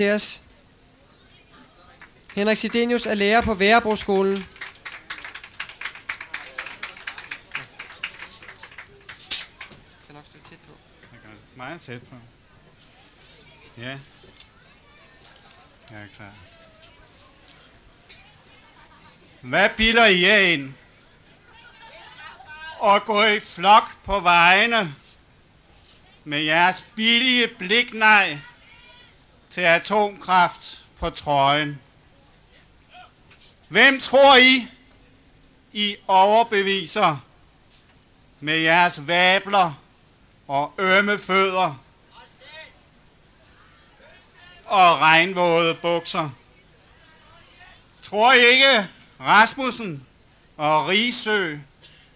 til os. Henrik Sidenius er lærer på Værebroskolen. Skal nok stå tæt på. Jeg det meget tæt på. Ja. Jeg er klar. Hvad biler I jer ind? Og gå i flok på vejene med jeres billige bliknej til atomkraft på trøjen. Hvem tror I, I overbeviser med jeres vabler og ømme fødder og regnvåde bukser? Tror I ikke, Rasmussen og Risø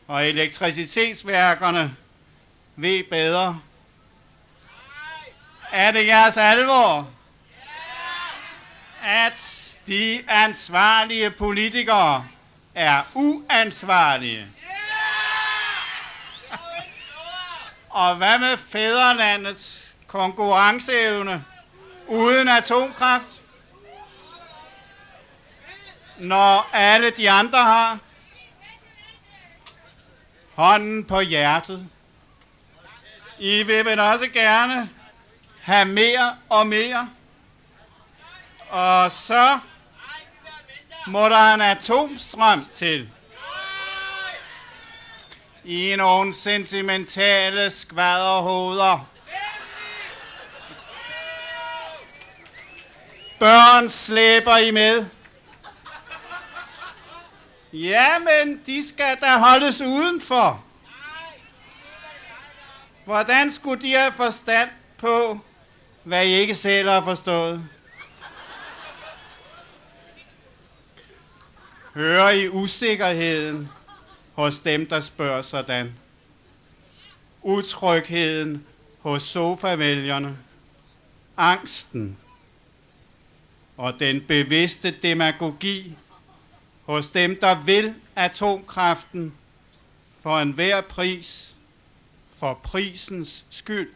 og elektricitetsværkerne ved bedre? Er det jeres alvor? At de ansvarlige politikere er uansvarlige. Og hvad med fædrelandets konkurrenceevne uden atomkraft? Når alle de andre har hånden på hjertet. I vil vel også gerne have mere og mere. Og så må der en atomstrøm til. I nogle sentimentale skvaderhoveder. Børn slæber I med. Ja, men de skal da holdes udenfor. Hvordan skulle de have forstand på, hvad I ikke selv har forstået? Hører I usikkerheden hos dem, der spørger sådan? Utrygheden hos sofavælgerne? Angsten? Og den bevidste demagogi hos dem, der vil atomkraften for enhver pris, for prisens skyld?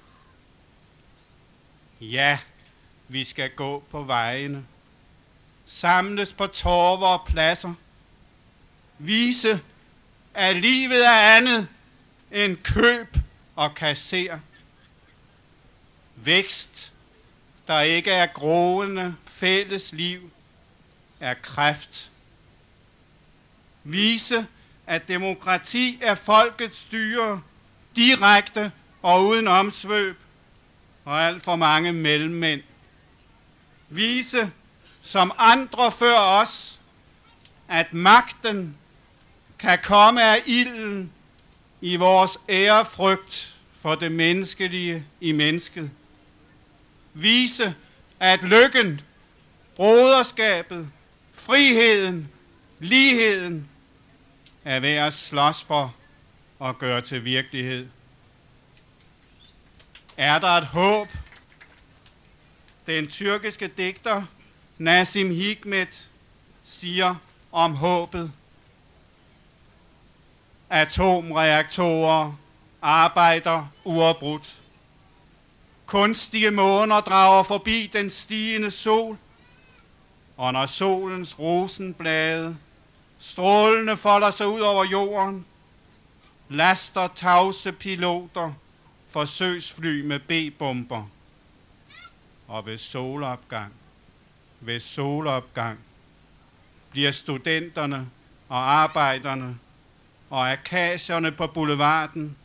Ja, vi skal gå på vejene, samles på torver og pladser, vise, at livet er andet end køb og kasser. Vækst, der ikke er groende fælles liv, er kræft. Vise, at demokrati er folkets styre, direkte og uden omsvøb, og alt for mange mellemmænd. Vise, som andre før os, at magten kan komme af ilden i vores ærefrygt for det menneskelige i mennesket. Vise, at lykken, broderskabet, friheden, ligheden er ved at slås for og gøre til virkelighed. Er der et håb? Den tyrkiske digter Nasim Hikmet siger om håbet. Atomreaktorer arbejder uafbrudt. Kunstige måner drager forbi den stigende sol, og når solens rosenblade strålende folder sig ud over jorden, laster tavse piloter forsøgsfly med B-bomber. Og ved solopgang, ved solopgang, bliver studenterne og arbejderne og akasierne på boulevarden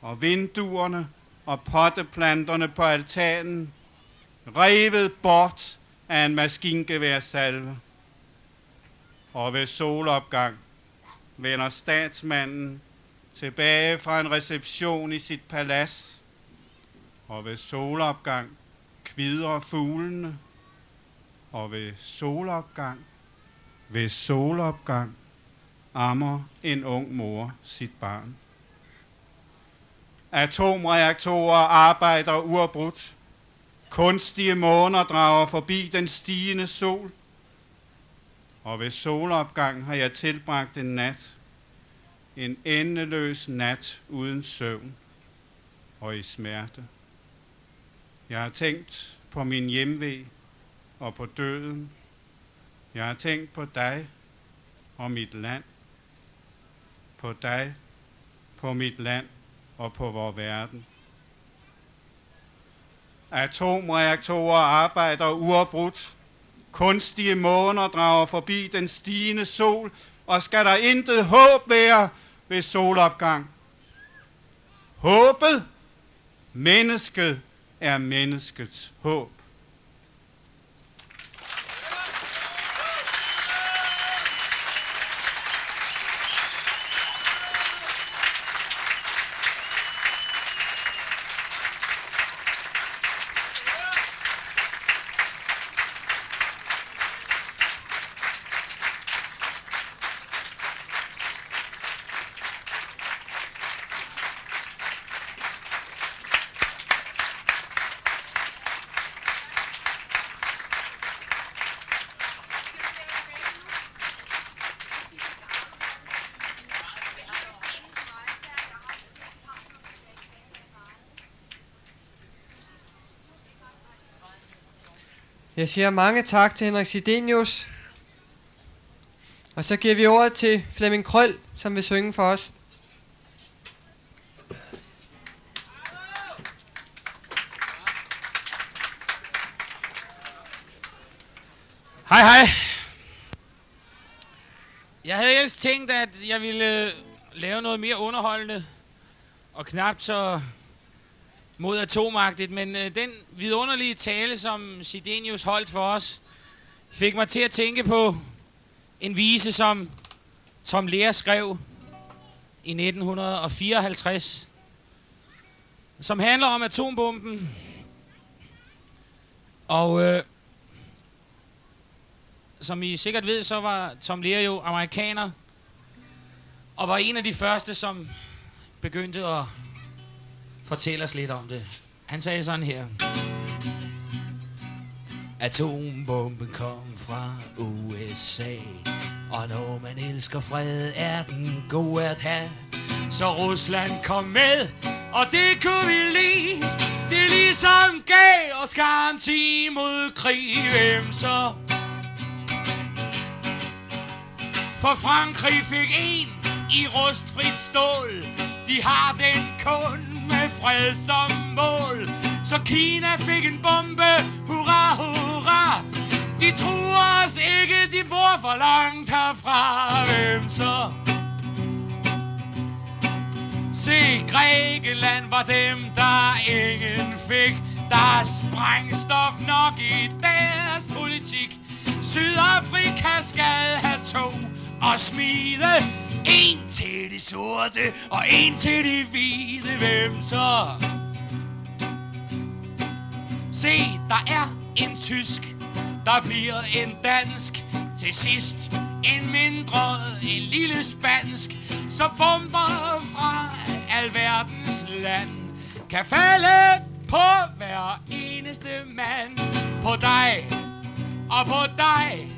og vinduerne og potteplanterne på altanen revet bort af en maskingeværsalve. Og ved solopgang vender statsmanden tilbage fra en reception i sit palads, og ved solopgang kvider fuglene, og ved solopgang, ved solopgang ammer en ung mor sit barn. Atomreaktorer arbejder uafbrudt. Kunstige måner drager forbi den stigende sol. Og ved solopgang har jeg tilbragt en nat. En endeløs nat uden søvn og i smerte. Jeg har tænkt på min hjemvej og på døden. Jeg har tænkt på dig og mit land. På dig, på mit land og på vores verden. Atomreaktorer arbejder uafbrudt. Kunstige måner drager forbi den stigende sol, og skal der intet håb være ved solopgang. Håbet, mennesket, er menneskets håb. Jeg siger mange tak til Henrik Sidenius. Og så giver vi ordet til Flemming Krøll, som vil synge for os. Hej hej. Jeg havde ellers tænkt, at jeg ville lave noget mere underholdende og knap så mod atomagtigt, men øh, den vidunderlige tale, som Sidenius holdt for os, fik mig til at tænke på en vise, som Tom Lea skrev i 1954, som handler om atombomben. Og øh, som I sikkert ved, så var Tom Lea jo amerikaner, og var en af de første, som begyndte at fortælle os lidt om det. Han sagde sådan her. Atombomben kom fra USA, og når man elsker fred, er den god at have. Så Rusland kom med, og det kunne vi lide. Det ligesom gav os garanti mod krig. Hvem så? For Frankrig fik en i rustfrit stål. De har den kun fred som mål. Så Kina fik en bombe, hurra, hurra. De truer os ikke, de bor for langt herfra. Hvem så? Se, Grækenland var dem, der ingen fik. Der er sprængstof nok i deres politik. Sydafrika skal have to og smide en til de sorte og en til de hvide. Hvem så? Se, der er en tysk, der bliver en dansk. Til sidst en mindre, en lille spansk. Så bomber fra alverdens land kan falde på hver eneste mand. På dig, og på dig,